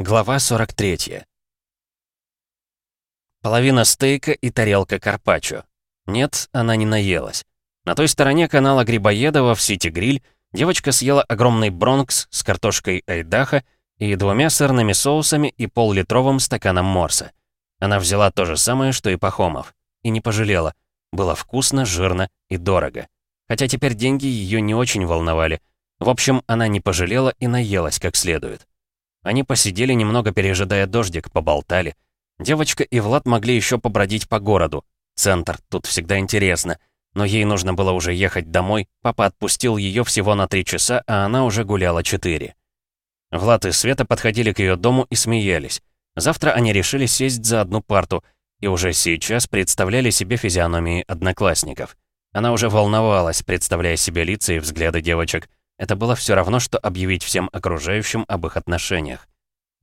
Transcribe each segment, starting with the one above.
Глава 43. Половина стейка и тарелка карпаччо. Нет, она не наелась. На той стороне канала Грибоедова в Сити-Гриль девочка съела огромный бронкс с картошкой айдаха и двумя сырными соусами и пол-литровым стаканом морса. Она взяла то же самое, что и Пахомов. И не пожалела. Было вкусно, жирно и дорого. Хотя теперь деньги ее не очень волновали. В общем, она не пожалела и наелась как следует. Они посидели немного, пережидая дождик, поболтали. Девочка и Влад могли еще побродить по городу. Центр, тут всегда интересно. Но ей нужно было уже ехать домой. Папа отпустил ее всего на три часа, а она уже гуляла четыре. Влад и Света подходили к ее дому и смеялись. Завтра они решили сесть за одну парту и уже сейчас представляли себе физиономии одноклассников. Она уже волновалась, представляя себе лица и взгляды девочек. Это было все равно, что объявить всем окружающим об их отношениях.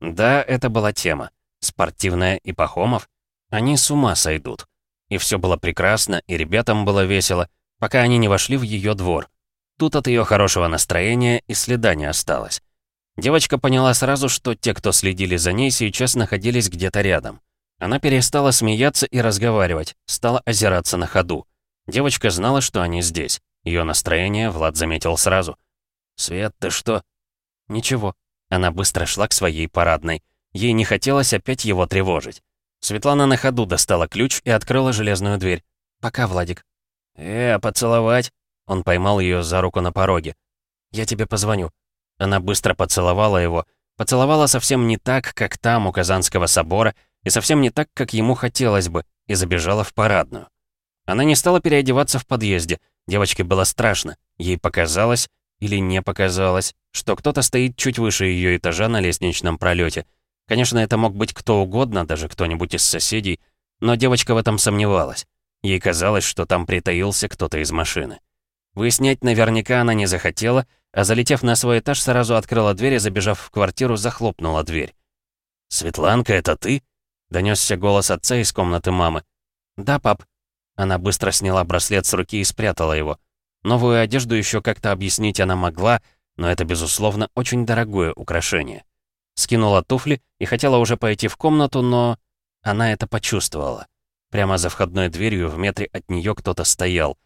Да, это была тема. Спортивная и Пахомов. Они с ума сойдут. И все было прекрасно, и ребятам было весело, пока они не вошли в ее двор. Тут от ее хорошего настроения и следа не осталось. Девочка поняла сразу, что те, кто следили за ней, сейчас находились где-то рядом. Она перестала смеяться и разговаривать, стала озираться на ходу. Девочка знала, что они здесь. Ее настроение Влад заметил сразу. «Свет, ты что?» «Ничего». Она быстро шла к своей парадной. Ей не хотелось опять его тревожить. Светлана на ходу достала ключ и открыла железную дверь. «Пока, Владик». «Э, а поцеловать?» Он поймал ее за руку на пороге. «Я тебе позвоню». Она быстро поцеловала его. Поцеловала совсем не так, как там, у Казанского собора, и совсем не так, как ему хотелось бы, и забежала в парадную. Она не стала переодеваться в подъезде. Девочке было страшно. Ей показалось, или не показалось, что кто-то стоит чуть выше ее этажа на лестничном пролете. Конечно, это мог быть кто угодно, даже кто-нибудь из соседей, но девочка в этом сомневалась. Ей казалось, что там притаился кто-то из машины. Выяснять наверняка она не захотела, а залетев на свой этаж, сразу открыла дверь и, забежав в квартиру, захлопнула дверь. «Светланка, это ты?» — донесся голос отца из комнаты мамы. «Да, пап». Она быстро сняла браслет с руки и спрятала его. Новую одежду еще как-то объяснить она могла, но это, безусловно, очень дорогое украшение. Скинула туфли и хотела уже пойти в комнату, но... Она это почувствовала. Прямо за входной дверью в метре от нее кто-то стоял.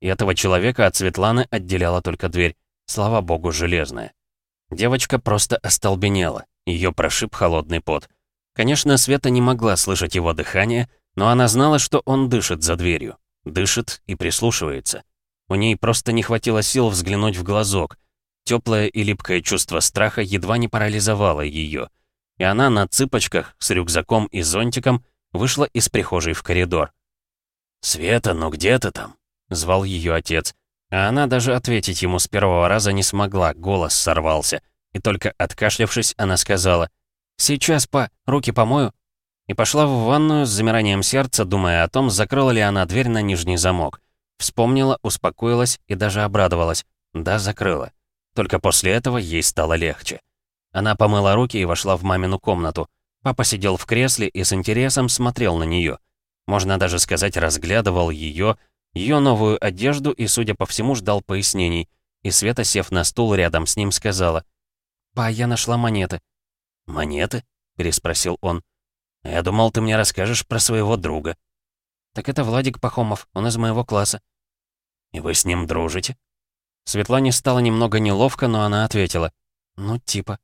И этого человека от Светланы отделяла только дверь. Слава богу, железная. Девочка просто остолбенела. Ее прошиб холодный пот. Конечно, Света не могла слышать его дыхание, но она знала, что он дышит за дверью. Дышит и прислушивается. У ней просто не хватило сил взглянуть в глазок. Теплое и липкое чувство страха едва не парализовало ее. И она на цыпочках, с рюкзаком и зонтиком, вышла из прихожей в коридор. «Света, ну где ты там?» — звал ее отец. А она даже ответить ему с первого раза не смогла, голос сорвался. И только откашлявшись, она сказала, «Сейчас, па, руки помою». И пошла в ванную с замиранием сердца, думая о том, закрыла ли она дверь на нижний замок. Вспомнила, успокоилась и даже обрадовалась. Да, закрыла. Только после этого ей стало легче. Она помыла руки и вошла в мамину комнату. Папа сидел в кресле и с интересом смотрел на нее. Можно даже сказать, разглядывал ее, ее новую одежду и, судя по всему, ждал пояснений. И Света, сев на стул рядом с ним, сказала. «Па, я нашла монеты». «Монеты?» — переспросил он. «Я думал, ты мне расскажешь про своего друга». «Так это Владик Пахомов, он из моего класса». «И вы с ним дружите?» Светлане стало немного неловко, но она ответила. «Ну, типа».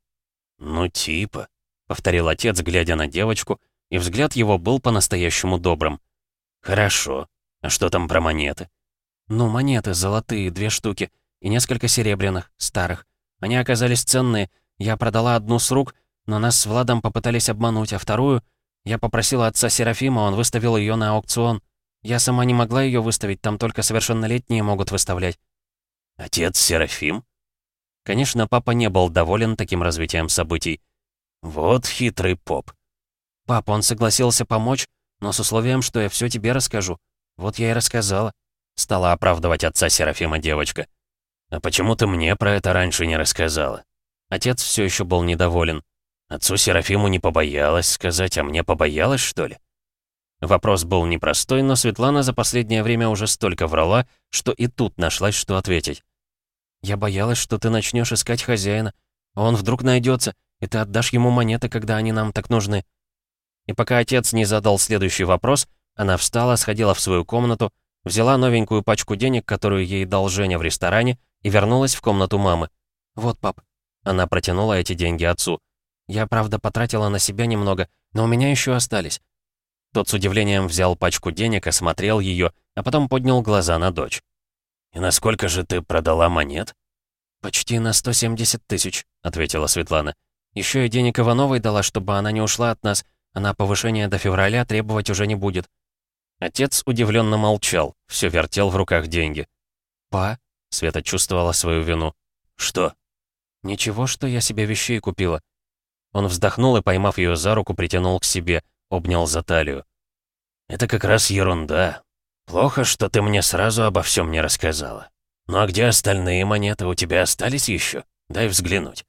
«Ну, типа», — повторил отец, глядя на девочку, и взгляд его был по-настоящему добрым. «Хорошо. А что там про монеты?» «Ну, монеты золотые, две штуки, и несколько серебряных, старых. Они оказались ценные. Я продала одну с рук, но нас с Владом попытались обмануть, а вторую я попросила отца Серафима, он выставил ее на аукцион. Я сама не могла ее выставить, там только совершеннолетние могут выставлять. Отец Серафим? Конечно, папа не был доволен таким развитием событий. Вот хитрый поп. Папа, он согласился помочь, но с условием, что я все тебе расскажу. Вот я и рассказала. Стала оправдывать отца Серафима девочка. А почему ты мне про это раньше не рассказала? Отец все еще был недоволен. Отцу Серафиму не побоялась сказать, а мне побоялась, что ли? Вопрос был непростой, но Светлана за последнее время уже столько врала, что и тут нашлась, что ответить. «Я боялась, что ты начнешь искать хозяина, он вдруг найдется, и ты отдашь ему монеты, когда они нам так нужны». И пока отец не задал следующий вопрос, она встала, сходила в свою комнату, взяла новенькую пачку денег, которую ей дал Женя в ресторане, и вернулась в комнату мамы. «Вот, пап». Она протянула эти деньги отцу. «Я, правда, потратила на себя немного, но у меня еще остались». Тот с удивлением взял пачку денег, осмотрел ее, а потом поднял глаза на дочь. «И насколько же ты продала монет?» «Почти на 170 тысяч», — ответила Светлана. Еще и денег Ивановой дала, чтобы она не ушла от нас. Она повышение до февраля требовать уже не будет». Отец удивленно молчал, все вертел в руках деньги. «Па?» — Света чувствовала свою вину. «Что?» «Ничего, что я себе вещей купила». Он вздохнул и, поймав ее за руку, притянул к себе, обнял за талию. «Это как раз ерунда. Плохо, что ты мне сразу обо всем не рассказала. Ну а где остальные монеты? У тебя остались еще? Дай взглянуть».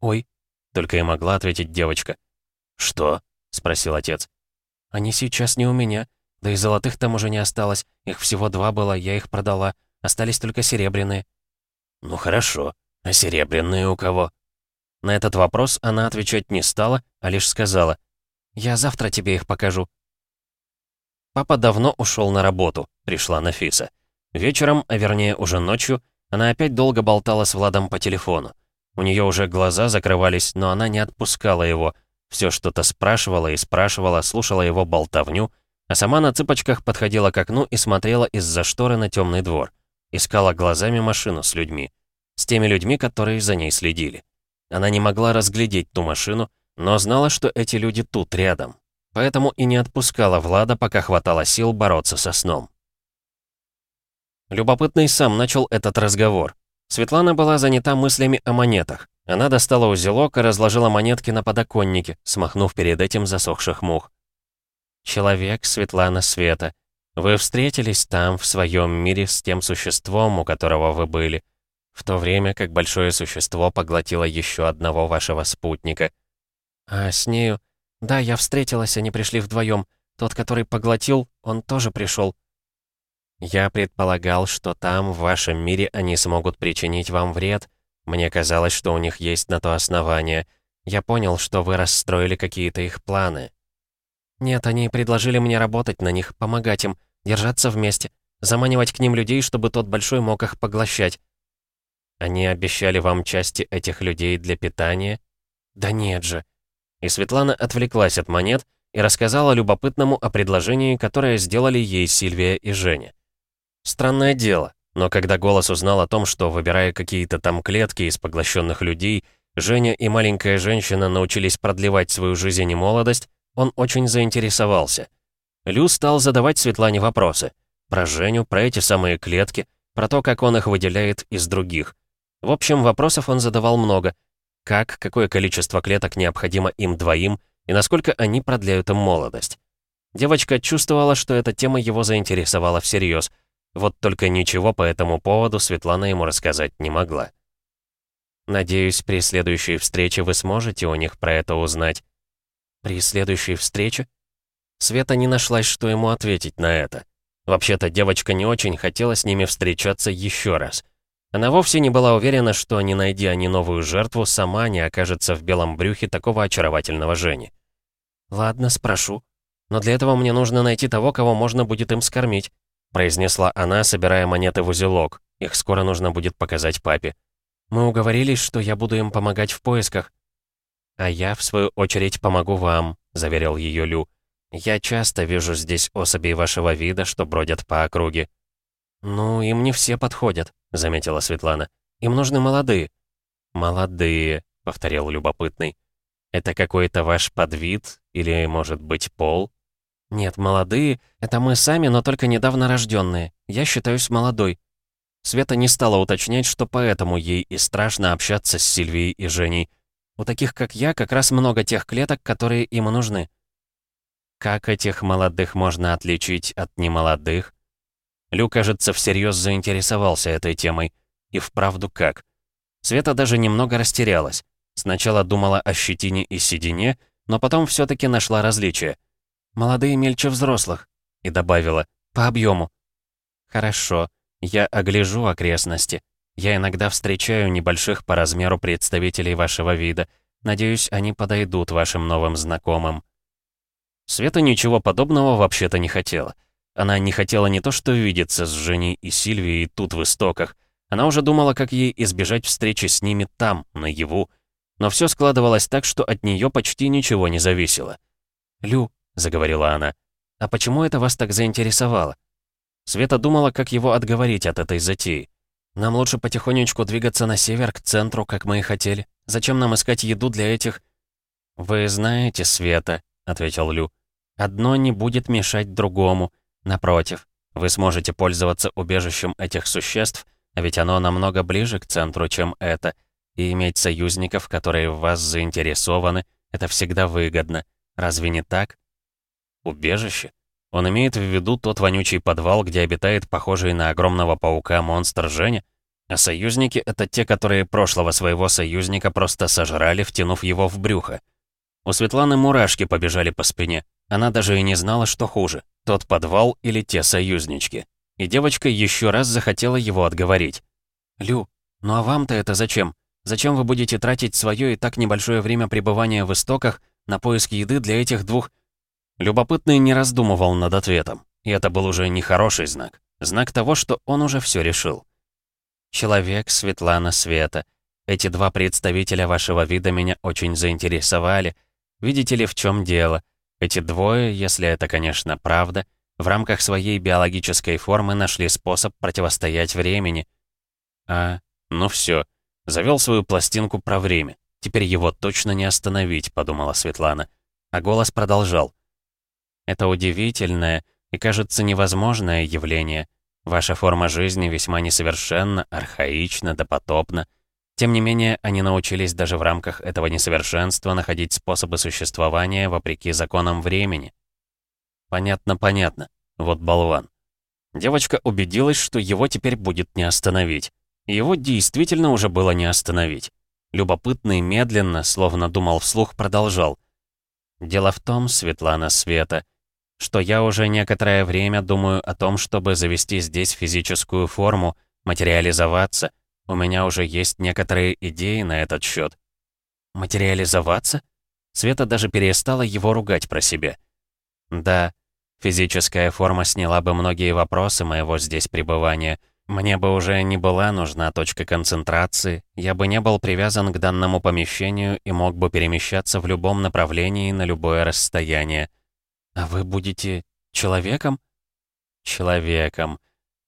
«Ой», — только и могла ответить девочка. «Что?» — спросил отец. «Они сейчас не у меня. Да и золотых там уже не осталось. Их всего два было, я их продала. Остались только серебряные». «Ну хорошо. А серебряные у кого?» На этот вопрос она отвечать не стала, а лишь сказала. «Я завтра тебе их покажу». Папа давно ушел на работу, пришла Нафиса. Вечером, а вернее уже ночью, она опять долго болтала с Владом по телефону. У нее уже глаза закрывались, но она не отпускала его. Все что-то спрашивала и спрашивала, слушала его болтовню, а сама на цыпочках подходила к окну и смотрела из-за шторы на темный двор. Искала глазами машину с людьми. С теми людьми, которые за ней следили. Она не могла разглядеть ту машину, но знала, что эти люди тут, рядом. Поэтому и не отпускала Влада, пока хватало сил бороться со сном. Любопытный сам начал этот разговор. Светлана была занята мыслями о монетах. Она достала узелок и разложила монетки на подоконнике, смахнув перед этим засохших мух. «Человек, Светлана Света, вы встретились там, в своем мире, с тем существом, у которого вы были, в то время как большое существо поглотило еще одного вашего спутника. А с нею «Да, я встретилась, они пришли вдвоем. Тот, который поглотил, он тоже пришел. Я предполагал, что там, в вашем мире, они смогут причинить вам вред. Мне казалось, что у них есть на то основание. Я понял, что вы расстроили какие-то их планы. Нет, они предложили мне работать на них, помогать им, держаться вместе, заманивать к ним людей, чтобы тот большой мог их поглощать. Они обещали вам части этих людей для питания? Да нет же. И Светлана отвлеклась от монет и рассказала любопытному о предложении, которое сделали ей Сильвия и Женя. Странное дело, но когда голос узнал о том, что, выбирая какие-то там клетки из поглощенных людей, Женя и маленькая женщина научились продлевать свою жизнь и молодость, он очень заинтересовался. Лю стал задавать Светлане вопросы. Про Женю, про эти самые клетки, про то, как он их выделяет из других. В общем, вопросов он задавал много, как, какое количество клеток необходимо им двоим и насколько они продляют им молодость. Девочка чувствовала, что эта тема его заинтересовала всерьез. Вот только ничего по этому поводу Светлана ему рассказать не могла. «Надеюсь, при следующей встрече вы сможете у них про это узнать». «При следующей встрече?» Света не нашлась, что ему ответить на это. Вообще-то девочка не очень хотела с ними встречаться еще раз. Она вовсе не была уверена, что, не найди они новую жертву, сама не окажется в белом брюхе такого очаровательного Жени. «Ладно, спрошу. Но для этого мне нужно найти того, кого можно будет им скормить», произнесла она, собирая монеты в узелок. Их скоро нужно будет показать папе. «Мы уговорились, что я буду им помогать в поисках». «А я, в свою очередь, помогу вам», — заверил ее Лю. «Я часто вижу здесь особей вашего вида, что бродят по округе». «Ну, им не все подходят», — заметила Светлана. «Им нужны молодые». «Молодые», — повторил любопытный. «Это какой-то ваш подвид? Или, может быть, пол?» «Нет, молодые — это мы сами, но только недавно рожденные. Я считаюсь молодой». Света не стала уточнять, что поэтому ей и страшно общаться с Сильвией и Женей. У таких, как я, как раз много тех клеток, которые им нужны. Как этих молодых можно отличить от немолодых? Лю, кажется, всерьез заинтересовался этой темой. И вправду как. Света даже немного растерялась. Сначала думала о щетине и седине, но потом все таки нашла различия. «Молодые мельче взрослых», и добавила, «по объему». «Хорошо, я огляжу окрестности. Я иногда встречаю небольших по размеру представителей вашего вида. Надеюсь, они подойдут вашим новым знакомым». Света ничего подобного вообще-то не хотела. Она не хотела не то что видеться с Женей и Сильвией тут в истоках, она уже думала, как ей избежать встречи с ними там, наяву. Но все складывалось так, что от нее почти ничего не зависело. «Лю», — заговорила она, — «а почему это вас так заинтересовало?» Света думала, как его отговорить от этой затеи. «Нам лучше потихонечку двигаться на север, к центру, как мы и хотели. Зачем нам искать еду для этих...» «Вы знаете, Света», — ответил Лю, — «одно не будет мешать другому. Напротив, вы сможете пользоваться убежищем этих существ, а ведь оно намного ближе к центру, чем это, и иметь союзников, которые в вас заинтересованы, это всегда выгодно. Разве не так? Убежище? Он имеет в виду тот вонючий подвал, где обитает похожий на огромного паука монстр Женя? А союзники — это те, которые прошлого своего союзника просто сожрали, втянув его в брюхо. У Светланы мурашки побежали по спине. Она даже и не знала, что хуже — тот подвал или те союзнички. И девочка еще раз захотела его отговорить. «Лю, ну а вам-то это зачем? Зачем вы будете тратить свое и так небольшое время пребывания в истоках на поиск еды для этих двух...» Любопытный не раздумывал над ответом. И это был уже нехороший знак. Знак того, что он уже все решил. «Человек, Светлана, Света. Эти два представителя вашего вида меня очень заинтересовали. Видите ли, в чем дело? Эти двое, если это, конечно, правда, — в рамках своей биологической формы нашли способ противостоять времени. А, ну все, завел свою пластинку про время. Теперь его точно не остановить, подумала Светлана. А голос продолжал. Это удивительное и, кажется, невозможное явление. Ваша форма жизни весьма несовершенна, архаична, допотопна. Тем не менее, они научились даже в рамках этого несовершенства находить способы существования вопреки законам времени. Понятно, понятно. Вот болван. Девочка убедилась, что его теперь будет не остановить. Его действительно уже было не остановить. Любопытный медленно, словно думал вслух, продолжал. «Дело в том, Светлана Света, что я уже некоторое время думаю о том, чтобы завести здесь физическую форму, материализоваться. У меня уже есть некоторые идеи на этот счет. «Материализоваться?» Света даже перестала его ругать про себя. «Да, Физическая форма сняла бы многие вопросы моего здесь пребывания. Мне бы уже не была нужна точка концентрации, я бы не был привязан к данному помещению и мог бы перемещаться в любом направлении на любое расстояние. А вы будете человеком? Человеком.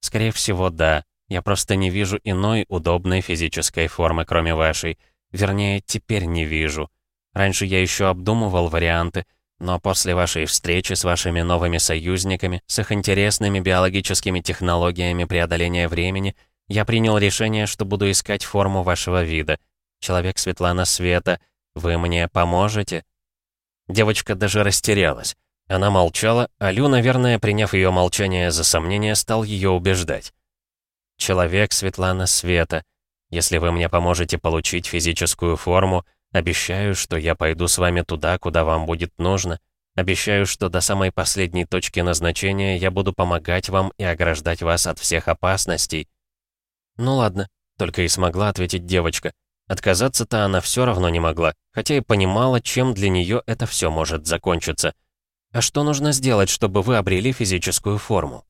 Скорее всего, да. Я просто не вижу иной удобной физической формы, кроме вашей. Вернее, теперь не вижу. Раньше я еще обдумывал варианты, но после вашей встречи с вашими новыми союзниками, с их интересными биологическими технологиями преодоления времени, я принял решение, что буду искать форму вашего вида. Человек Светлана Света, вы мне поможете?» Девочка даже растерялась. Она молчала, а Лю, наверное, приняв ее молчание за сомнение, стал ее убеждать. «Человек Светлана Света, если вы мне поможете получить физическую форму, Обещаю, что я пойду с вами туда, куда вам будет нужно. Обещаю, что до самой последней точки назначения я буду помогать вам и ограждать вас от всех опасностей». «Ну ладно», — только и смогла ответить девочка. Отказаться-то она все равно не могла, хотя и понимала, чем для нее это все может закончиться. «А что нужно сделать, чтобы вы обрели физическую форму?»